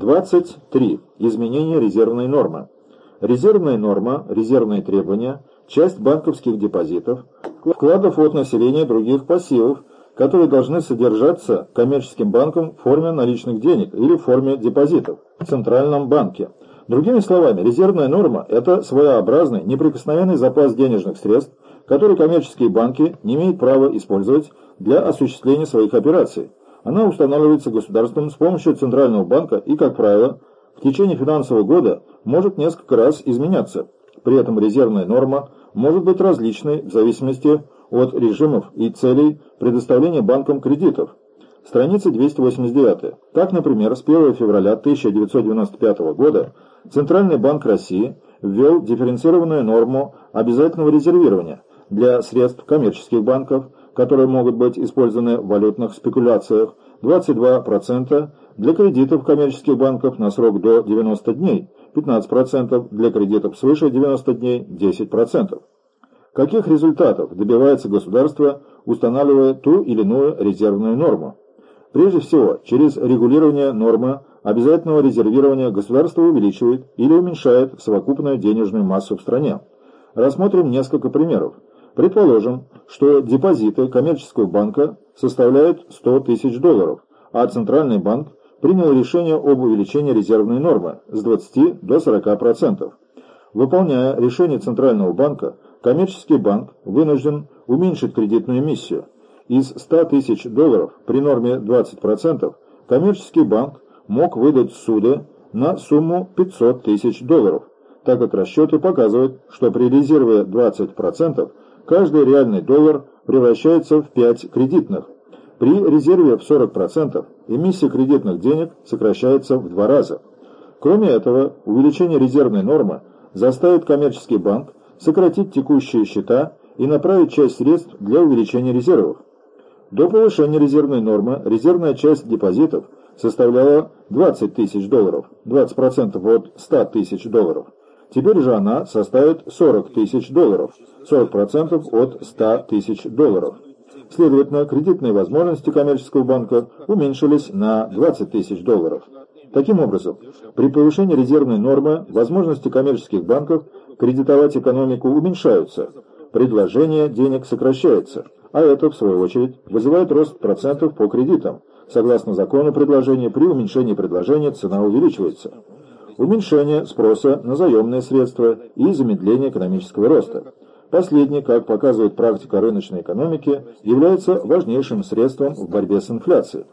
23. Изменение резервной нормы. Резервная норма, резервные требования, часть банковских депозитов, вкладов от населения других пассивов, которые должны содержаться коммерческим банком в форме наличных денег или в форме депозитов в Центральном банке. Другими словами, резервная норма – это своеобразный, неприкосновенный запас денежных средств, который коммерческие банки не имеют права использовать для осуществления своих операций. Она устанавливается государством с помощью Центрального банка и, как правило, в течение финансового года может несколько раз изменяться. При этом резервная норма может быть различной в зависимости от режимов и целей предоставления банкам кредитов. Страница 289. Так, например, с 1 февраля 1995 года Центральный банк России ввел дифференцированную норму обязательного резервирования для средств коммерческих банков, которые могут быть использованы в валютных спекуляциях, 22% для кредитов коммерческих банков на срок до 90 дней, 15% для кредитов свыше 90 дней, 10%. Каких результатов добивается государство, устанавливая ту или иную резервную норму? Прежде всего, через регулирование нормы обязательного резервирования государство увеличивает или уменьшает совокупную денежную массу в стране. Рассмотрим несколько примеров. Предположим, что депозиты коммерческого банка составляют 100 тысяч долларов, а Центральный банк принял решение об увеличении резервной нормы с 20 до 40%. Выполняя решение Центрального банка, коммерческий банк вынужден уменьшить кредитную эмиссию. Из 100 тысяч долларов при норме 20% коммерческий банк мог выдать суды на сумму 500 тысяч долларов, так как расчеты показывают, что при резерве 20% каждый реальный доллар превращается в 5 кредитных. При резерве в 40% эмиссия кредитных денег сокращается в два раза. Кроме этого, увеличение резервной нормы заставит коммерческий банк сократить текущие счета и направить часть средств для увеличения резервов. До повышения резервной нормы резервная часть депозитов составляла 20 тысяч долларов, 20% от 100 тысяч долларов. Теперь же она составит 40 тысяч долларов, 40% от 100 тысяч долларов. Следовательно, кредитные возможности коммерческого банка уменьшились на 20 тысяч долларов. Таким образом, при повышении резервной нормы возможности коммерческих банков кредитовать экономику уменьшаются, предложение денег сокращается, а это, в свою очередь, вызывает рост процентов по кредитам. Согласно закону предложения, при уменьшении предложения цена увеличивается уменьшение спроса на заемные средства и замедление экономического роста. Последний, как показывает практика рыночной экономики, является важнейшим средством в борьбе с инфляцией.